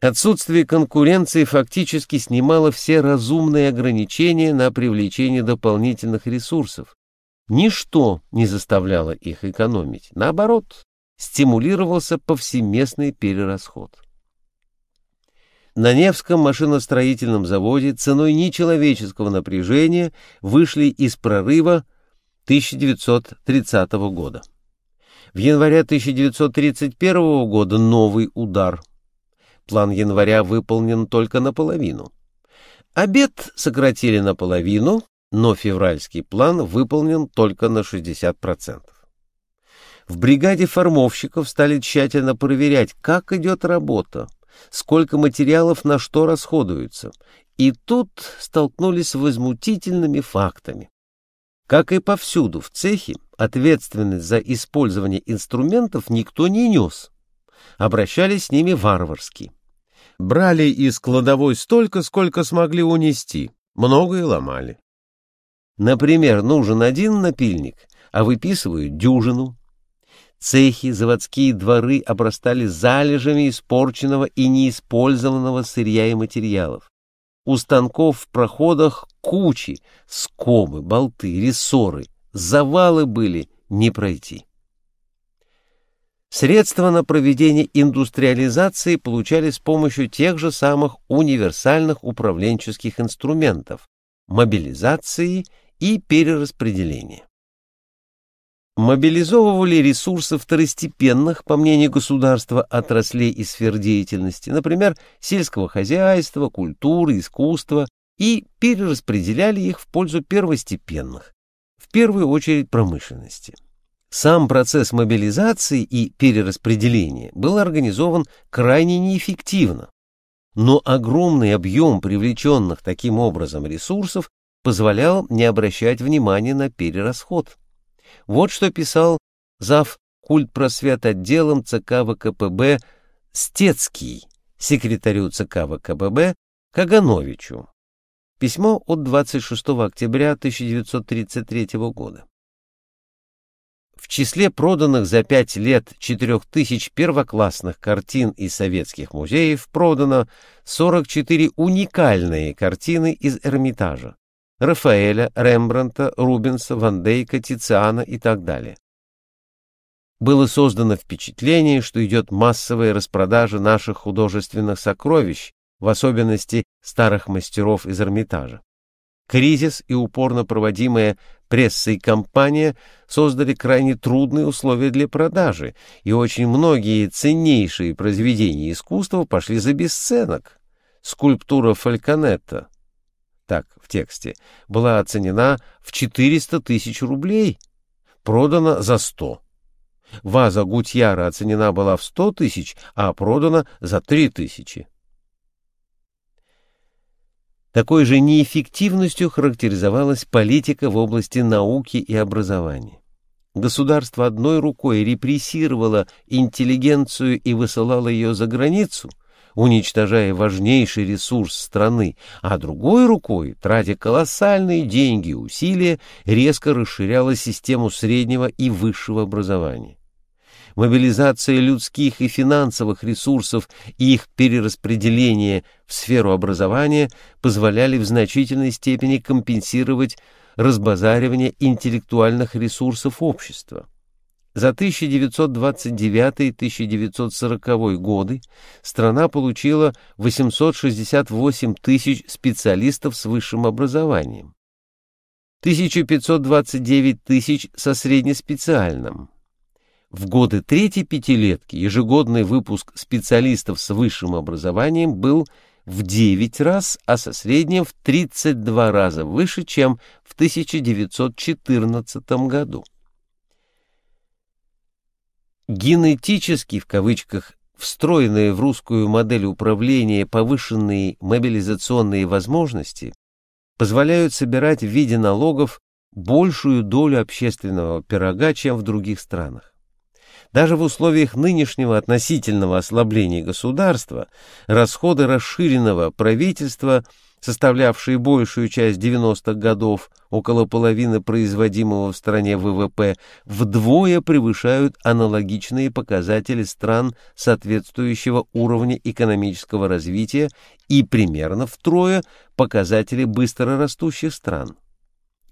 Отсутствие конкуренции фактически снимало все разумные ограничения на привлечение дополнительных ресурсов. Ничто не заставляло их экономить. Наоборот, стимулировался повсеместный перерасход. На Невском машиностроительном заводе ценой нечеловеческого напряжения вышли из прорыва 1930 года. В январе 1931 года новый удар – План января выполнен только наполовину. Обед сократили наполовину, но февральский план выполнен только на 60%. В бригаде формовщиков стали тщательно проверять, как идет работа, сколько материалов на что расходуется, и тут столкнулись с возмутительными фактами. Как и повсюду в цехе, ответственность за использование инструментов никто не нес. Обращались с ними варварски брали из кладовой столько, сколько смогли унести, многое ломали. Например, нужен один напильник, а выписывают дюжину. Цехи, заводские дворы обрастали залежами испорченного и неиспользованного сырья и материалов. У станков в проходах кучи, скобы, болты, рессоры, завалы были не пройти. Средства на проведение индустриализации получали с помощью тех же самых универсальных управленческих инструментов – мобилизации и перераспределения. Мобилизовывали ресурсы второстепенных, по мнению государства, отраслей и сфер деятельности, например, сельского хозяйства, культуры, искусства, и перераспределяли их в пользу первостепенных, в первую очередь промышленности. Сам процесс мобилизации и перераспределения был организован крайне неэффективно, но огромный объем привлеченных таким образом ресурсов позволял не обращать внимания на перерасход. Вот что писал зав. культпросвет отделом ЦК ВКПБ Стецкий, секретарю ЦК ВКПБ Кагановичу. Письмо от 26 октября 1933 года. В числе проданных за пять лет четырех тысяч первоклассных картин из советских музеев продано 44 уникальные картины из Эрмитажа. Рафаэля, Рембранта, Рубенса, Ван Дейка, Тициана и так далее. Было создано впечатление, что идет массовая распродажа наших художественных сокровищ, в особенности старых мастеров из Эрмитажа. Кризис и упорно проводимая прессой кампания создали крайне трудные условия для продажи, и очень многие ценнейшие произведения искусства пошли за бесценок. Скульптура Фальконетта, так в тексте, была оценена в 400 тысяч рублей, продана за 100. Ваза Гутьяра оценена была в 100 тысяч, а продана за 3 тысячи. Такой же неэффективностью характеризовалась политика в области науки и образования. Государство одной рукой репрессировало интеллигенцию и высылало ее за границу, уничтожая важнейший ресурс страны, а другой рукой, тратя колоссальные деньги и усилия, резко расширяла систему среднего и высшего образования мобилизация людских и финансовых ресурсов и их перераспределение в сферу образования позволяли в значительной степени компенсировать разбазаривание интеллектуальных ресурсов общества. За 1929-1940 годы страна получила 868 тысяч специалистов с высшим образованием, 1529 тысяч со среднеспециальным, в годы третьей пятилетки ежегодный выпуск специалистов с высшим образованием был в 9 раз, а со средним в 32 раза выше, чем в 1914 году. Генетически, в кавычках, встроенные в русскую модель управления повышенные мобилизационные возможности позволяют собирать в виде налогов большую долю общественного пирога, чем в других странах. Даже в условиях нынешнего относительного ослабления государства расходы расширенного правительства составлявшие большую часть 90-х годов, около половины производимого в стране ВВП, вдвое превышают аналогичные показатели стран соответствующего уровня экономического развития и примерно втрое показатели быстрорастущих стран.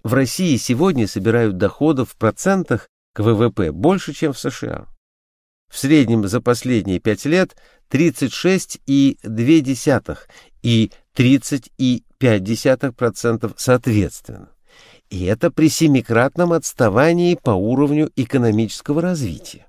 В России сегодня собирают доходов в процентах к ВВП больше, чем в США. В среднем за последние пять лет 36,2 и 30,5% соответственно. И это при семикратном отставании по уровню экономического развития.